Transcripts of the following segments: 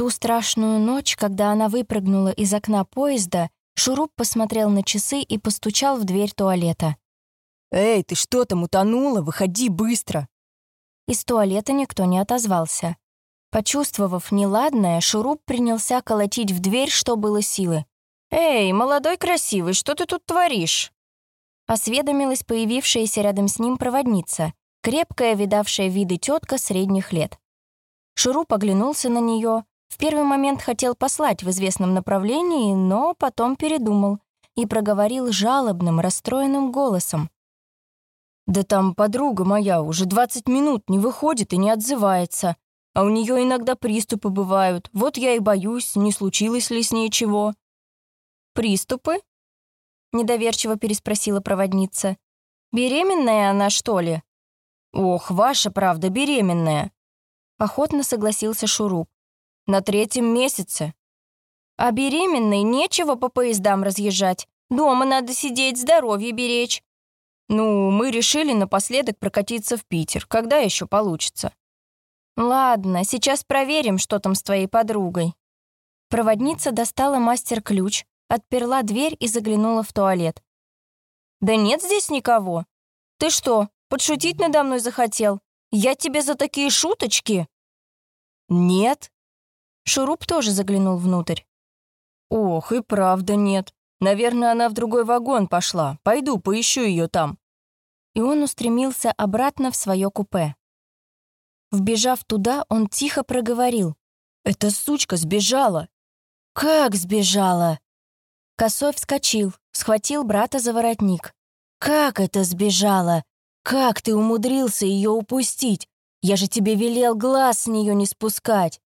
ту страшную ночь, когда она выпрыгнула из окна поезда, Шуруп посмотрел на часы и постучал в дверь туалета. «Эй, ты что там, утонула? Выходи быстро!» Из туалета никто не отозвался. Почувствовав неладное, Шуруп принялся колотить в дверь, что было силы. «Эй, молодой красивый, что ты тут творишь?» Осведомилась появившаяся рядом с ним проводница, крепкая, видавшая виды тетка средних лет. Шуруп оглянулся на нее, в первый момент хотел послать в известном направлении, но потом передумал и проговорил жалобным, расстроенным голосом. «Да там подруга моя уже 20 минут не выходит и не отзывается, а у нее иногда приступы бывают, вот я и боюсь, не случилось ли с ней чего». «Приступы?» — недоверчиво переспросила проводница. «Беременная она, что ли?» «Ох, ваша правда беременная!» Охотно согласился Шуруп. «На третьем месяце». «А беременной нечего по поездам разъезжать. Дома надо сидеть, здоровье беречь». «Ну, мы решили напоследок прокатиться в Питер. Когда еще получится?» «Ладно, сейчас проверим, что там с твоей подругой». Проводница достала мастер-ключ, отперла дверь и заглянула в туалет. «Да нет здесь никого. Ты что, подшутить надо мной захотел? Я тебе за такие шуточки?» «Нет». Шуруп тоже заглянул внутрь. «Ох, и правда нет. Наверное, она в другой вагон пошла. Пойду, поищу ее там». И он устремился обратно в свое купе. Вбежав туда, он тихо проговорил. «Эта сучка сбежала!» «Как сбежала?» Косой вскочил, схватил брата за воротник. «Как это сбежала? Как ты умудрился ее упустить? Я же тебе велел глаз с нее не спускать!»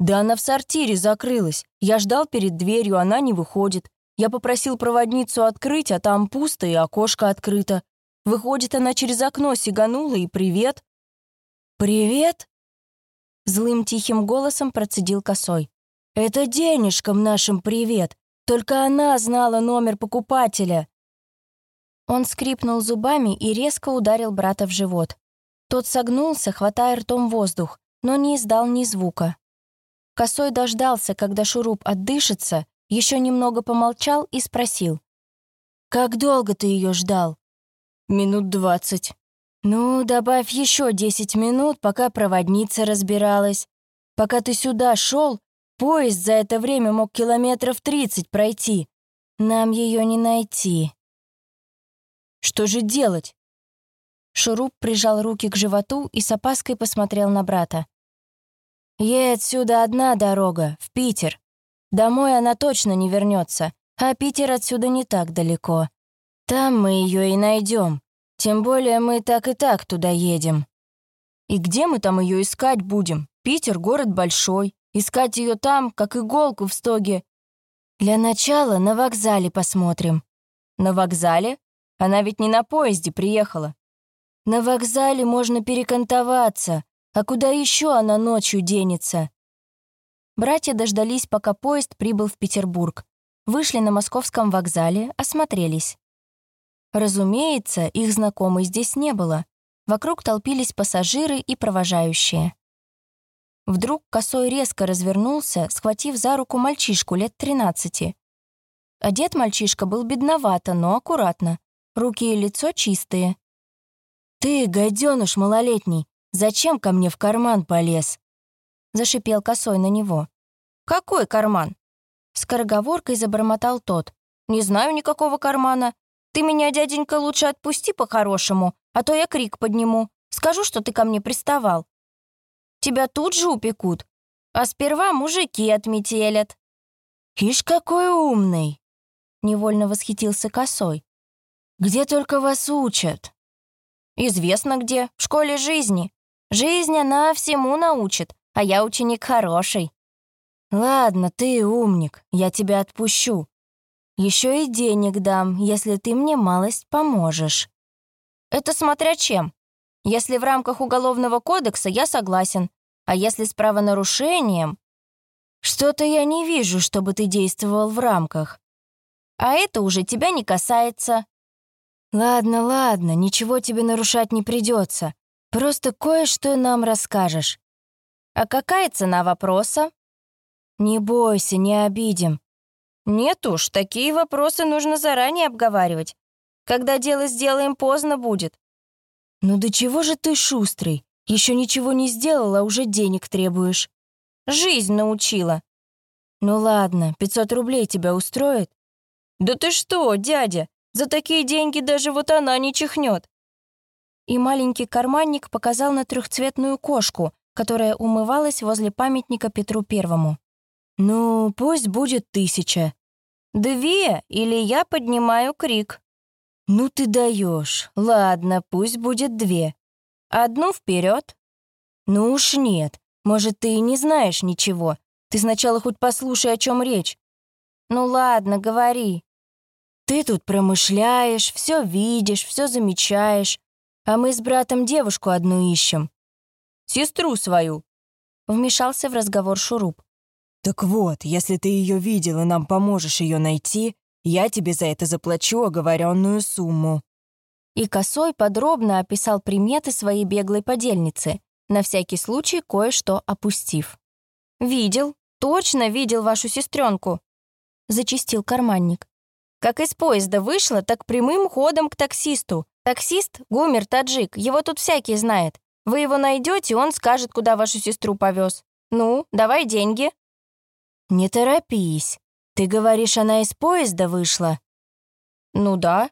«Да она в сортире закрылась. Я ждал перед дверью, она не выходит. Я попросил проводницу открыть, а там пусто и окошко открыто. Выходит, она через окно сиганула и привет». «Привет?» Злым тихим голосом процедил косой. «Это денежкам нашим привет. Только она знала номер покупателя». Он скрипнул зубами и резко ударил брата в живот. Тот согнулся, хватая ртом воздух, но не издал ни звука. Косой дождался, когда шуруп отдышится, еще немного помолчал и спросил. «Как долго ты ее ждал?» «Минут двадцать». «Ну, добавь еще десять минут, пока проводница разбиралась. Пока ты сюда шел, Поезд за это время мог километров тридцать пройти. Нам ее не найти. Что же делать? Шуруп прижал руки к животу и с опаской посмотрел на брата. Ей отсюда одна дорога, в Питер. Домой она точно не вернется, а Питер отсюда не так далеко. Там мы ее и найдем. Тем более мы так и так туда едем. И где мы там ее искать будем? Питер — город большой. Искать ее там, как иголку в стоге. Для начала на вокзале посмотрим. На вокзале? Она ведь не на поезде приехала. На вокзале можно перекантоваться, а куда еще она ночью денется? Братья дождались, пока поезд прибыл в Петербург. Вышли на московском вокзале, осмотрелись. Разумеется, их знакомой здесь не было. Вокруг толпились пассажиры и провожающие. Вдруг косой резко развернулся, схватив за руку мальчишку лет 13. Одет мальчишка был бедновато, но аккуратно. Руки и лицо чистые. «Ты, гаденыш малолетний, зачем ко мне в карман полез?» Зашипел косой на него. «Какой карман?» Скороговоркой забормотал тот. «Не знаю никакого кармана. Ты меня, дяденька, лучше отпусти по-хорошему, а то я крик подниму. Скажу, что ты ко мне приставал тебя тут же упекут, а сперва мужики отметелят». «Ишь, какой умный!» — невольно восхитился Косой. «Где только вас учат?» «Известно где, в школе жизни. Жизнь она всему научит, а я ученик хороший». «Ладно, ты умник, я тебя отпущу. Еще и денег дам, если ты мне малость поможешь». «Это смотря чем. Если в рамках Уголовного кодекса, я согласен. А если с правонарушением... Что-то я не вижу, чтобы ты действовал в рамках. А это уже тебя не касается. Ладно, ладно, ничего тебе нарушать не придется. Просто кое-что нам расскажешь. А какая цена вопроса? Не бойся, не обидим. Нет уж, такие вопросы нужно заранее обговаривать. Когда дело сделаем, поздно будет. Ну до чего же ты шустрый? Еще ничего не сделал, а уже денег требуешь. Жизнь научила. Ну ладно, 500 рублей тебя устроит? Да ты что, дядя, за такие деньги даже вот она не чихнет. И маленький карманник показал на трехцветную кошку, которая умывалась возле памятника Петру Первому. «Ну, пусть будет тысяча». «Две, или я поднимаю крик». «Ну ты даешь. Ладно, пусть будет две. Одну вперед. «Ну уж нет. Может, ты и не знаешь ничего. Ты сначала хоть послушай, о чем речь». «Ну ладно, говори». «Ты тут промышляешь, все видишь, все замечаешь, а мы с братом девушку одну ищем». «Сестру свою», — вмешался в разговор Шуруп. «Так вот, если ты ее видел и нам поможешь ее найти, я тебе за это заплачу оговоренную сумму». И Косой подробно описал приметы своей беглой подельницы, на всякий случай кое-что опустив. «Видел, точно видел вашу сестренку», — зачистил карманник. «Как из поезда вышла, так прямым ходом к таксисту. Таксист — Гумер Таджик, его тут всякий знает. Вы его найдете, он скажет, куда вашу сестру повез. Ну, давай деньги». «Не торопись. Ты говоришь, она из поезда вышла?» «Ну да».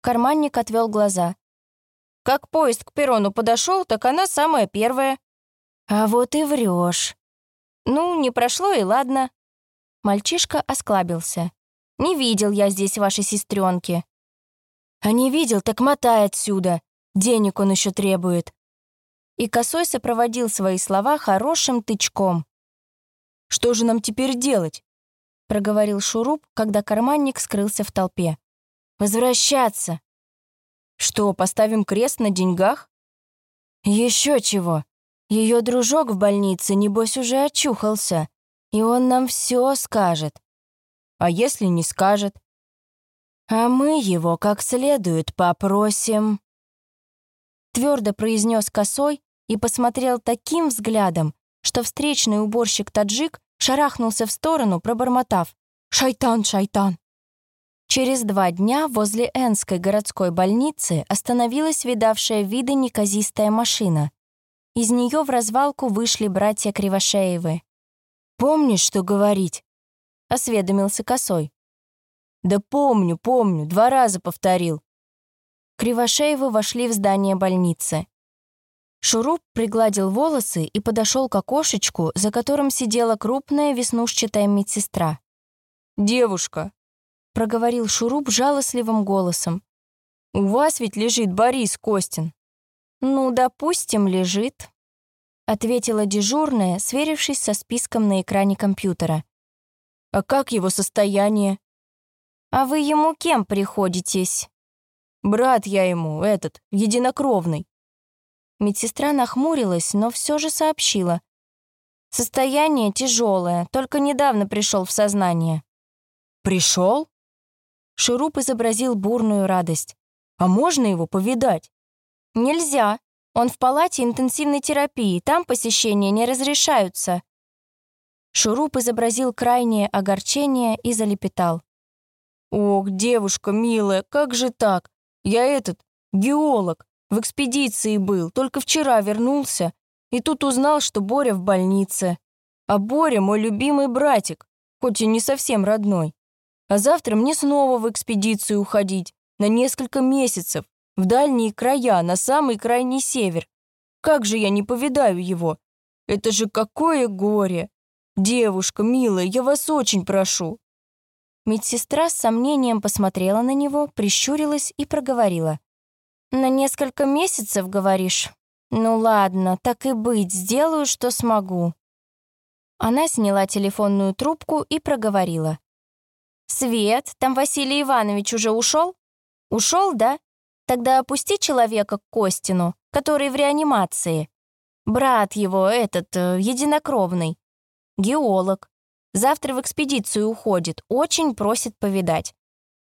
Карманник отвел глаза. «Как поезд к перрону подошел, так она самая первая». «А вот и врешь. «Ну, не прошло и ладно». Мальчишка осклабился. «Не видел я здесь вашей сестренки. «А не видел, так мотай отсюда. Денег он еще требует». И Косой сопроводил свои слова хорошим тычком. Что же нам теперь делать?» — проговорил Шуруп, когда карманник скрылся в толпе. «Возвращаться!» «Что, поставим крест на деньгах?» Еще чего. Ее дружок в больнице, небось, уже очухался, и он нам все скажет. А если не скажет? А мы его как следует попросим. Твердо произнес косой и посмотрел таким взглядом, что встречный уборщик-таджик шарахнулся в сторону, пробормотав «Шайтан, шайтан!». Через два дня возле Энской городской больницы остановилась видавшая виды неказистая машина. Из нее в развалку вышли братья Кривошеевы. «Помнишь, что говорить?» — осведомился Косой. «Да помню, помню, два раза повторил». Кривошеевы вошли в здание больницы. Шуруп пригладил волосы и подошел к окошечку, за которым сидела крупная веснушчатая медсестра. «Девушка», — проговорил Шуруп жалостливым голосом. «У вас ведь лежит Борис Костин». «Ну, допустим, лежит», — ответила дежурная, сверившись со списком на экране компьютера. «А как его состояние?» «А вы ему кем приходитесь?» «Брат я ему, этот, единокровный». Медсестра нахмурилась, но все же сообщила. Состояние тяжелое, только недавно пришел в сознание. Пришел? Шуруп изобразил бурную радость. А можно его повидать? Нельзя. Он в палате интенсивной терапии, там посещения не разрешаются. Шуруп изобразил крайнее огорчение и залепетал. «Ох, девушка милая, как же так? Я этот, геолог. В экспедиции был, только вчера вернулся, и тут узнал, что Боря в больнице. А Боря мой любимый братик, хоть и не совсем родной. А завтра мне снова в экспедицию уходить, на несколько месяцев, в дальние края, на самый крайний север. Как же я не повидаю его? Это же какое горе! Девушка, милая, я вас очень прошу. Медсестра с сомнением посмотрела на него, прищурилась и проговорила. «На несколько месяцев, говоришь? Ну ладно, так и быть, сделаю, что смогу». Она сняла телефонную трубку и проговорила. «Свет, там Василий Иванович уже ушел? Ушел, да? Тогда опусти человека к Костину, который в реанимации. Брат его, этот, э, единокровный. Геолог. Завтра в экспедицию уходит, очень просит повидать.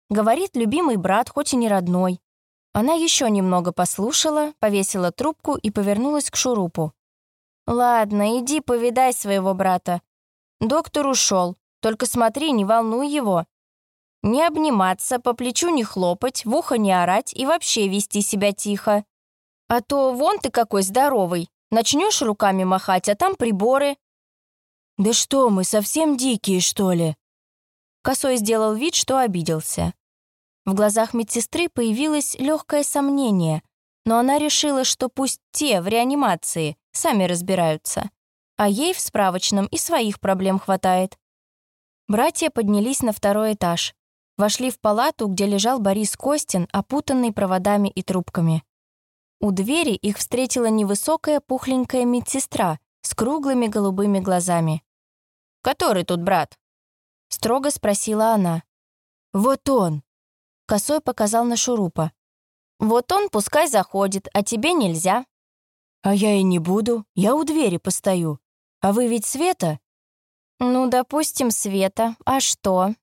Говорит, любимый брат, хоть и не родной. Она еще немного послушала, повесила трубку и повернулась к Шурупу. «Ладно, иди повидай своего брата. Доктор ушел. Только смотри, не волнуй его. Не обниматься, по плечу не хлопать, в ухо не орать и вообще вести себя тихо. А то вон ты какой здоровый. Начнешь руками махать, а там приборы. Да что, мы совсем дикие, что ли? Косой сделал вид, что обиделся. В глазах медсестры появилось легкое сомнение, но она решила, что пусть те в реанимации сами разбираются, а ей в справочном и своих проблем хватает. Братья поднялись на второй этаж, вошли в палату, где лежал Борис Костин, опутанный проводами и трубками. У двери их встретила невысокая пухленькая медсестра с круглыми голубыми глазами. «Который тут брат?» — строго спросила она. «Вот он!» — Косой показал на шурупа. «Вот он пускай заходит, а тебе нельзя». «А я и не буду, я у двери постою. А вы ведь Света?» «Ну, допустим, Света. А что?»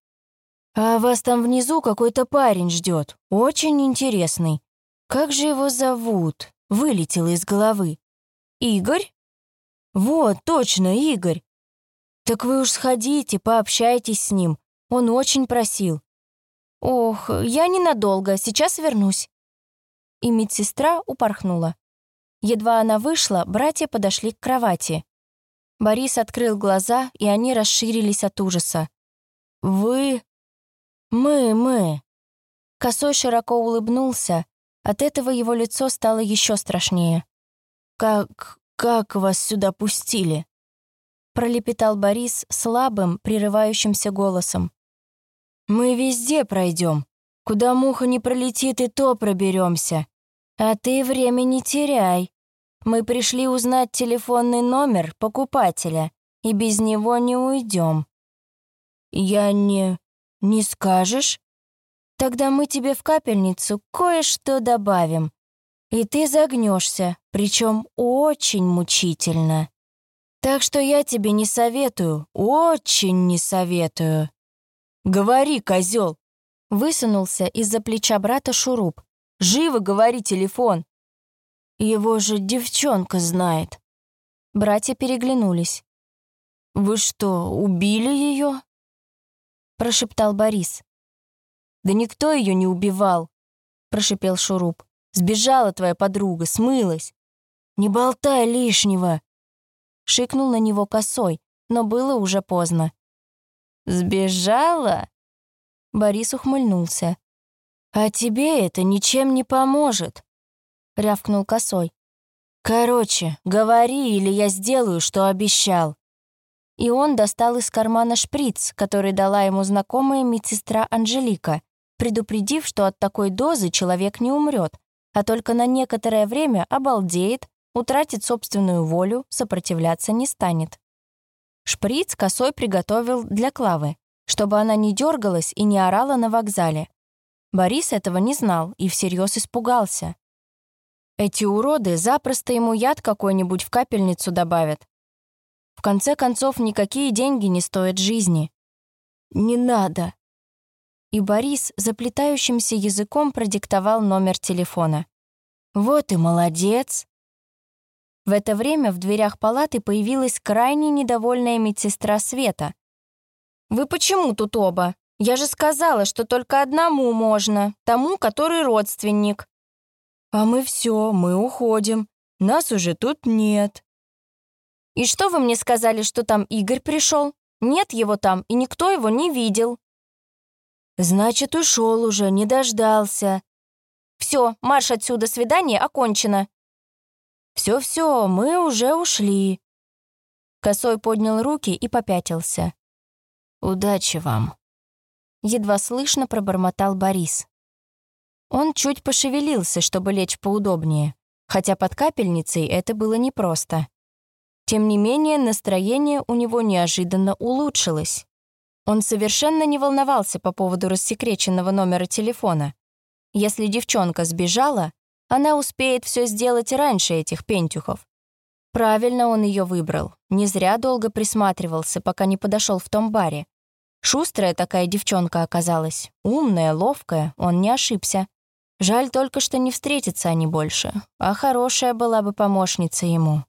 «А вас там внизу какой-то парень ждет, очень интересный. Как же его зовут?» Вылетело из головы. «Игорь?» «Вот, точно, Игорь. Так вы уж сходите, пообщайтесь с ним. Он очень просил». «Ох, я ненадолго, сейчас вернусь». И медсестра упорхнула. Едва она вышла, братья подошли к кровати. Борис открыл глаза, и они расширились от ужаса. «Вы...» «Мы, мы...» Косой широко улыбнулся. От этого его лицо стало еще страшнее. «Как... как вас сюда пустили?» Пролепетал Борис слабым, прерывающимся голосом. «Мы везде пройдем. Куда муха не пролетит, и то проберемся. А ты время не теряй. Мы пришли узнать телефонный номер покупателя, и без него не уйдем. Я не... не скажешь? Тогда мы тебе в капельницу кое-что добавим. И ты загнешься, причем очень мучительно. Так что я тебе не советую, очень не советую. Говори, козел! Высунулся из-за плеча брата шуруп. Живо говори телефон. Его же девчонка знает. Братья переглянулись. «Вы что, убили ее?» Прошептал Борис. «Да никто ее не убивал», прошипел Шуруп. «Сбежала твоя подруга, смылась». «Не болтай лишнего!» Шикнул на него косой, но было уже поздно. «Сбежала?» Борис ухмыльнулся. «А тебе это ничем не поможет. — рявкнул косой. «Короче, говори, или я сделаю, что обещал». И он достал из кармана шприц, который дала ему знакомая медсестра Анжелика, предупредив, что от такой дозы человек не умрет, а только на некоторое время обалдеет, утратит собственную волю, сопротивляться не станет. Шприц косой приготовил для Клавы, чтобы она не дергалась и не орала на вокзале. Борис этого не знал и всерьез испугался. Эти уроды запросто ему яд какой-нибудь в капельницу добавят. В конце концов, никакие деньги не стоят жизни. «Не надо!» И Борис заплетающимся языком продиктовал номер телефона. «Вот и молодец!» В это время в дверях палаты появилась крайне недовольная медсестра Света. «Вы почему тут оба? Я же сказала, что только одному можно, тому, который родственник». «А мы все, мы уходим. Нас уже тут нет». «И что вы мне сказали, что там Игорь пришел? Нет его там, и никто его не видел». «Значит, ушел уже, не дождался». «Все, марш отсюда, свидание окончено». «Все-все, мы уже ушли». Косой поднял руки и попятился. «Удачи вам», — едва слышно пробормотал Борис. Он чуть пошевелился, чтобы лечь поудобнее, хотя под капельницей это было непросто. Тем не менее, настроение у него неожиданно улучшилось. Он совершенно не волновался по поводу рассекреченного номера телефона. Если девчонка сбежала, она успеет все сделать раньше этих пентюхов. Правильно он ее выбрал. Не зря долго присматривался, пока не подошел в том баре. Шустрая такая девчонка оказалась. Умная, ловкая, он не ошибся. Жаль только, что не встретятся они больше, а хорошая была бы помощница ему.